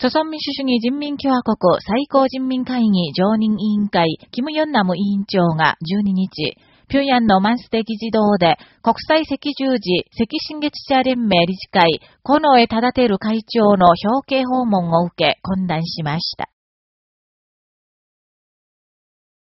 朝鮮民主主義人民共和国最高人民会議常任委員会、キム・ヨンナム委員長が12日、平壌のマンステ議事堂で、国際赤十字赤新月社連盟理事会、コノエ・タダテル会長の表敬訪問を受け、懇談しました。